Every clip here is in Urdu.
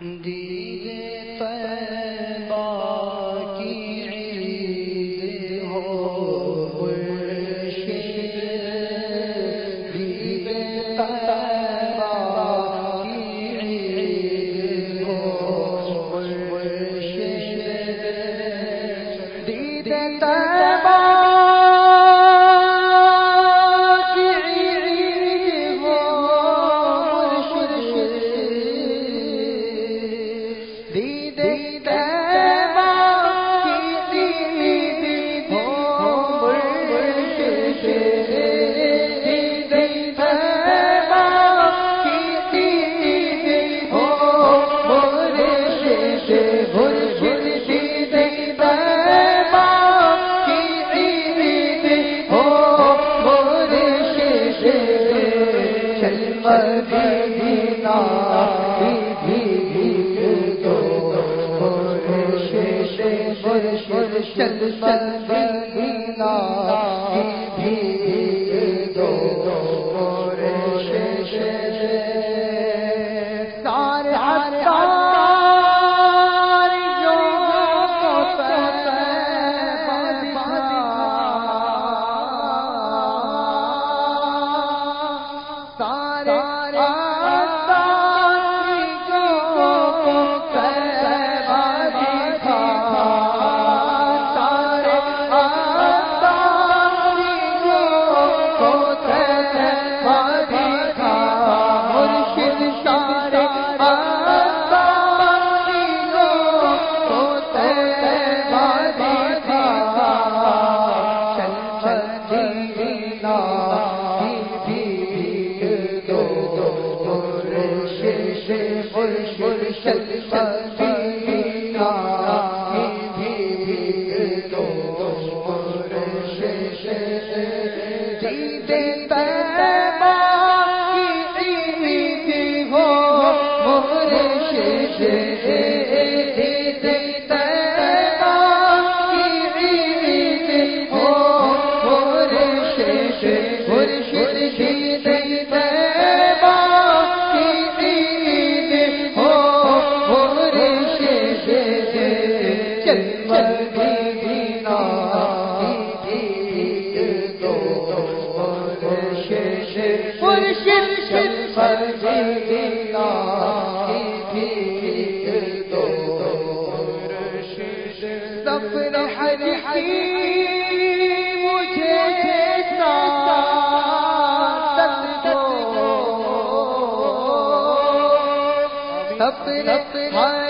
دید تیبا کی عید ہو کی عید ہو۔ گرش چل مدینہ بھی دو گرش تفرح لکی مجھے سعادت دو۔ تفرح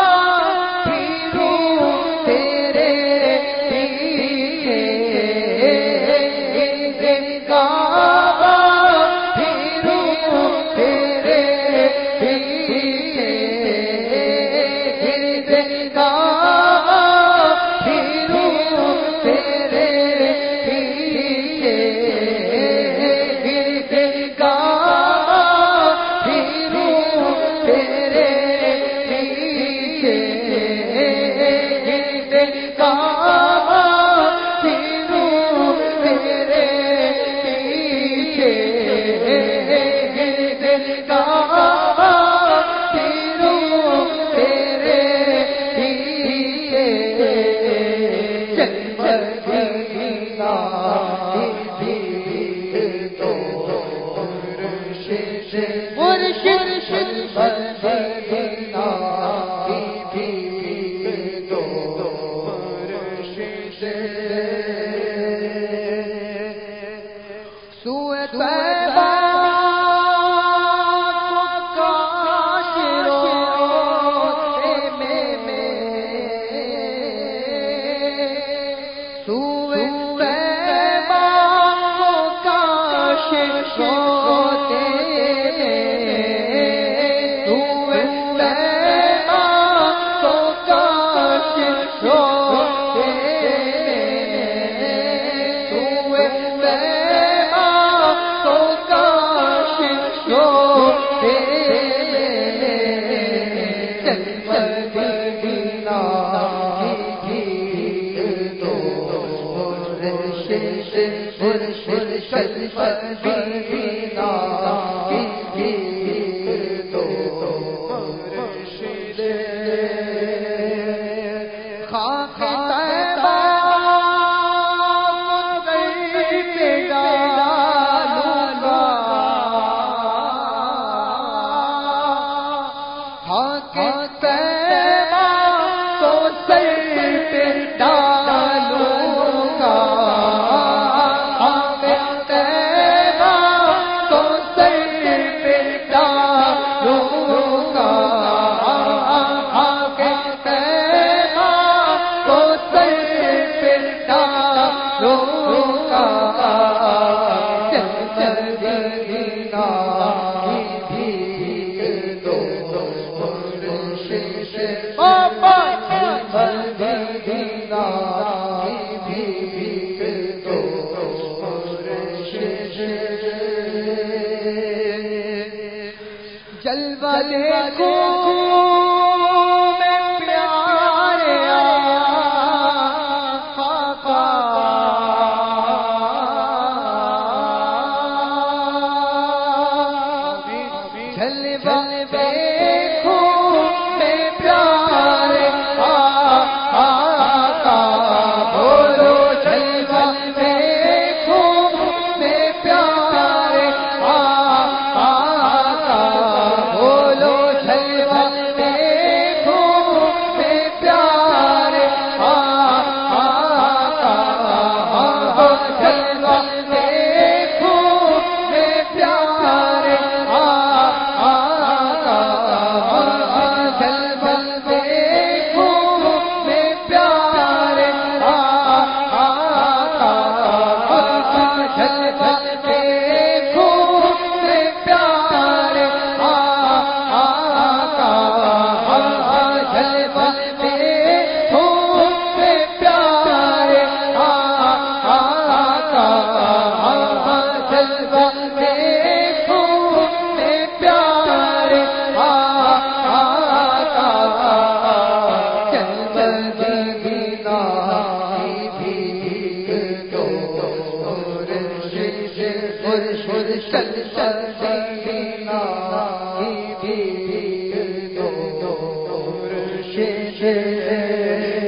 پر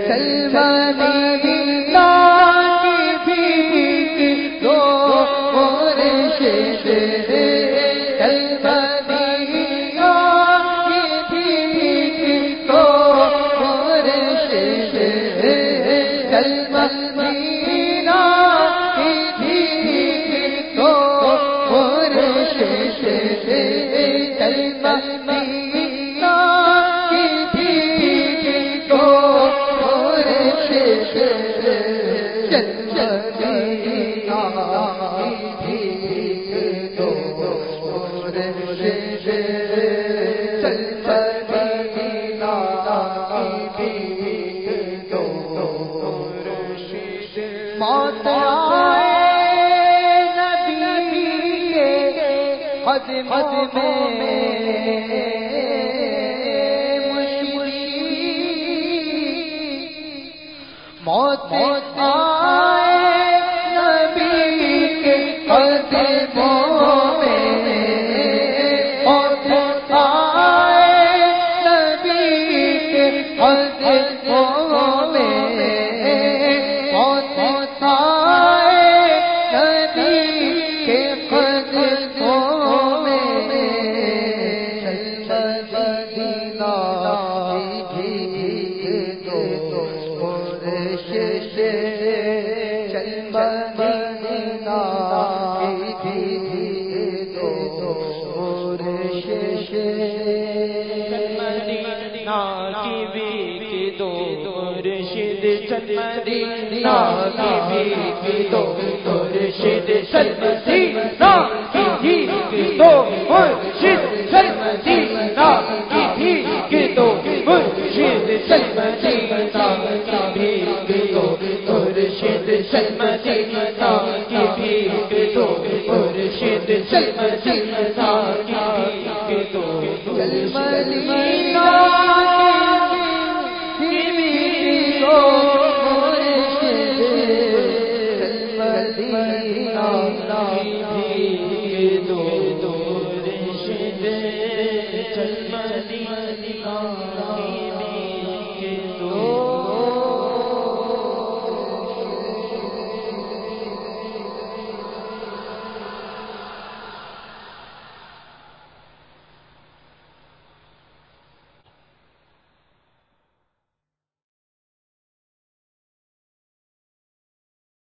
سلمان وقت میں مشکل موت آ مرشد مدینہ کی بھی دو مرشد مدینہ کی بھی دو مرشد مدینہ کی بھی کی بھی دو مرشد مدینہ کی بھی